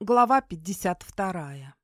Глава 52.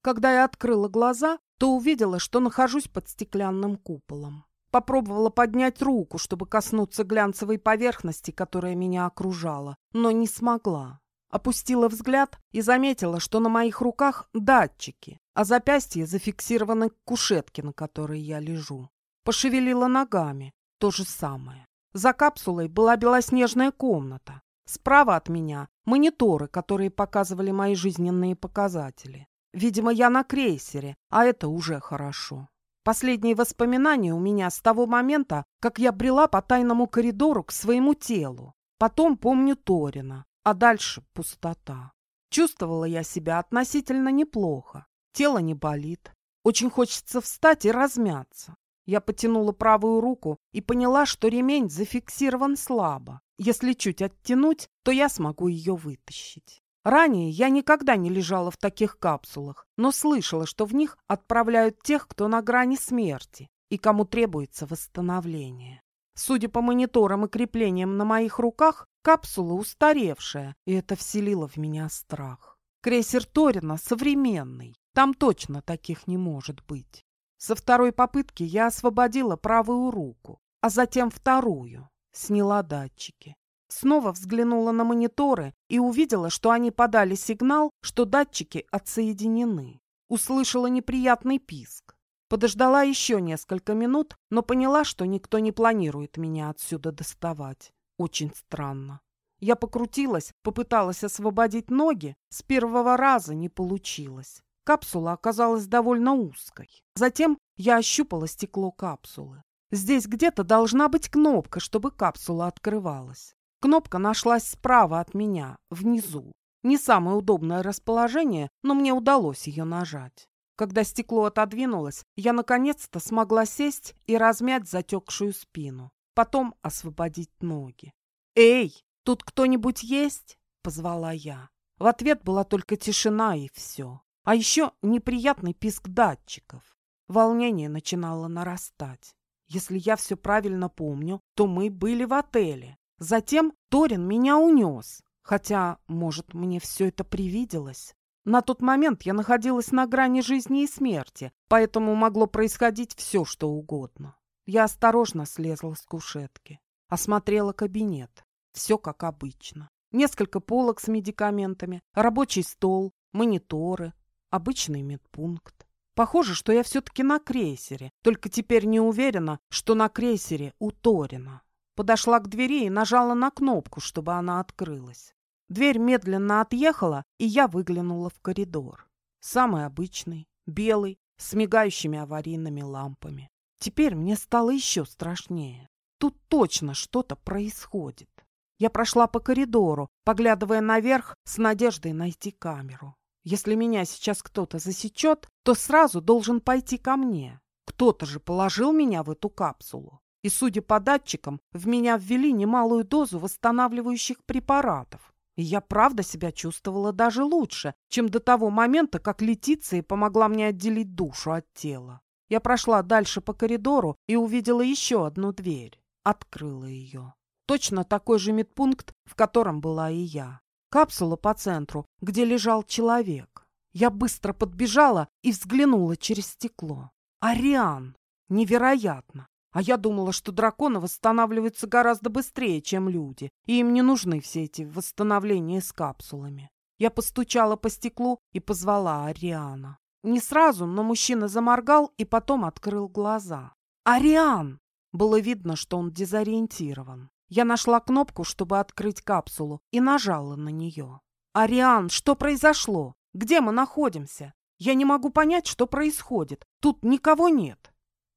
Когда я открыла глаза, то увидела, что нахожусь под стеклянным куполом. Попробовала поднять руку, чтобы коснуться глянцевой поверхности, которая меня окружала, но не смогла. Опустила взгляд и заметила, что на моих руках датчики, а запястья зафиксированы к кушетке, на которой я лежу. Пошевелила ногами. То же самое. За капсулой была белоснежная комната. Справа от меня мониторы, которые показывали мои жизненные показатели. Видимо, я на крейсере, а это уже хорошо. Последние воспоминания у меня с того момента, как я брела по тайному коридору к своему телу. Потом помню Торина, а дальше пустота. Чувствовала я себя относительно неплохо. Тело не болит. Очень хочется встать и размяться. Я потянула правую руку и поняла, что ремень зафиксирован слабо. Если чуть оттянуть, то я смогу ее вытащить. Ранее я никогда не лежала в таких капсулах, но слышала, что в них отправляют тех, кто на грани смерти и кому требуется восстановление. Судя по мониторам и креплениям на моих руках, капсула устаревшая, и это вселило в меня страх. Крейсер Торина современный, там точно таких не может быть. Со второй попытки я освободила правую руку, а затем вторую, сняла датчики. Снова взглянула на мониторы и увидела, что они подали сигнал, что датчики отсоединены. Услышала неприятный писк. Подождала еще несколько минут, но поняла, что никто не планирует меня отсюда доставать. Очень странно. Я покрутилась, попыталась освободить ноги, с первого раза не получилось. Капсула оказалась довольно узкой. Затем я ощупала стекло капсулы. Здесь где-то должна быть кнопка, чтобы капсула открывалась. Кнопка нашлась справа от меня, внизу. Не самое удобное расположение, но мне удалось ее нажать. Когда стекло отодвинулось, я наконец-то смогла сесть и размять затекшую спину. Потом освободить ноги. «Эй, тут кто-нибудь есть?» — позвала я. В ответ была только тишина и все. А еще неприятный писк датчиков. Волнение начинало нарастать. Если я все правильно помню, то мы были в отеле. Затем Торин меня унес. Хотя, может, мне все это привиделось. На тот момент я находилась на грани жизни и смерти, поэтому могло происходить все, что угодно. Я осторожно слезла с кушетки, осмотрела кабинет. Все как обычно. Несколько полок с медикаментами, рабочий стол, мониторы, Обычный медпункт. Похоже, что я все-таки на крейсере, только теперь не уверена, что на крейсере у Торина. Подошла к двери и нажала на кнопку, чтобы она открылась. Дверь медленно отъехала, и я выглянула в коридор. Самый обычный, белый, с мигающими аварийными лампами. Теперь мне стало еще страшнее. Тут точно что-то происходит. Я прошла по коридору, поглядывая наверх с надеждой найти камеру. Если меня сейчас кто-то засечет, то сразу должен пойти ко мне. Кто-то же положил меня в эту капсулу. И, судя по датчикам, в меня ввели немалую дозу восстанавливающих препаратов. И я правда себя чувствовала даже лучше, чем до того момента, как Летиция помогла мне отделить душу от тела. Я прошла дальше по коридору и увидела еще одну дверь. Открыла ее. Точно такой же медпункт, в котором была и я. Капсула по центру, где лежал человек. Я быстро подбежала и взглянула через стекло. Ариан! Невероятно! А я думала, что драконы восстанавливаются гораздо быстрее, чем люди, и им не нужны все эти восстановления с капсулами. Я постучала по стеклу и позвала Ариана. Не сразу, но мужчина заморгал и потом открыл глаза. «Ариан!» Было видно, что он дезориентирован. Я нашла кнопку, чтобы открыть капсулу, и нажала на нее. «Ариан, что произошло? Где мы находимся? Я не могу понять, что происходит. Тут никого нет.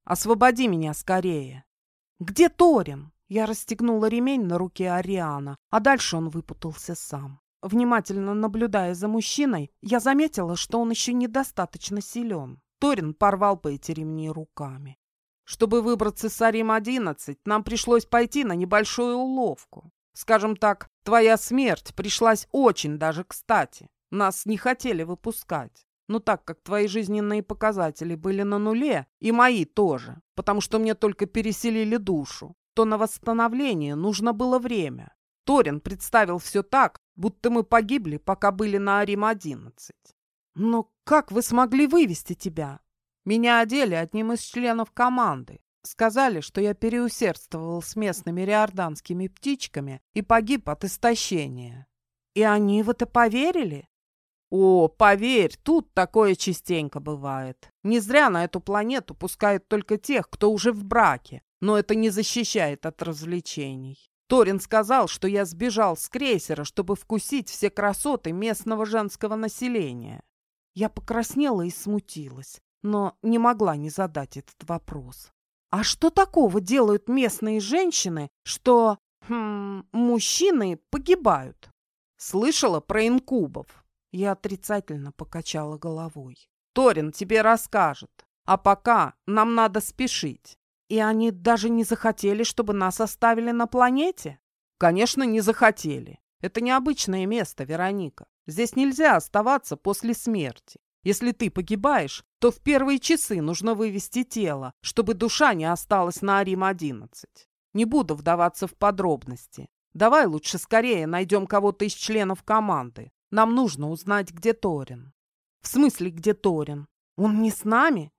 Освободи меня скорее». «Где Торин?» Я расстегнула ремень на руке Ариана, а дальше он выпутался сам. Внимательно наблюдая за мужчиной, я заметила, что он еще недостаточно силен. Торин порвал по эти ремни руками. Чтобы выбраться с Арим-11, нам пришлось пойти на небольшую уловку. Скажем так, твоя смерть пришлась очень даже кстати. Нас не хотели выпускать. Но так как твои жизненные показатели были на нуле, и мои тоже, потому что мне только переселили душу, то на восстановление нужно было время. Торин представил все так, будто мы погибли, пока были на Арим-11. Но как вы смогли вывести тебя? Меня одели одним из членов команды. Сказали, что я переусердствовал с местными риорданскими птичками и погиб от истощения. И они в это поверили? О, поверь, тут такое частенько бывает. Не зря на эту планету пускают только тех, кто уже в браке, но это не защищает от развлечений. Торин сказал, что я сбежал с крейсера, чтобы вкусить все красоты местного женского населения. Я покраснела и смутилась, но не могла не задать этот вопрос. А что такого делают местные женщины, что хм, мужчины погибают? Слышала про инкубов? Я отрицательно покачала головой. Торин тебе расскажет. А пока нам надо спешить. И они даже не захотели, чтобы нас оставили на планете? Конечно, не захотели. Это необычное место, Вероника. Здесь нельзя оставаться после смерти. Если ты погибаешь, то в первые часы нужно вывести тело, чтобы душа не осталась на Арим-11. Не буду вдаваться в подробности. Давай лучше скорее найдем кого-то из членов команды. Нам нужно узнать, где Торин. В смысле, где Торин? Он не с нами?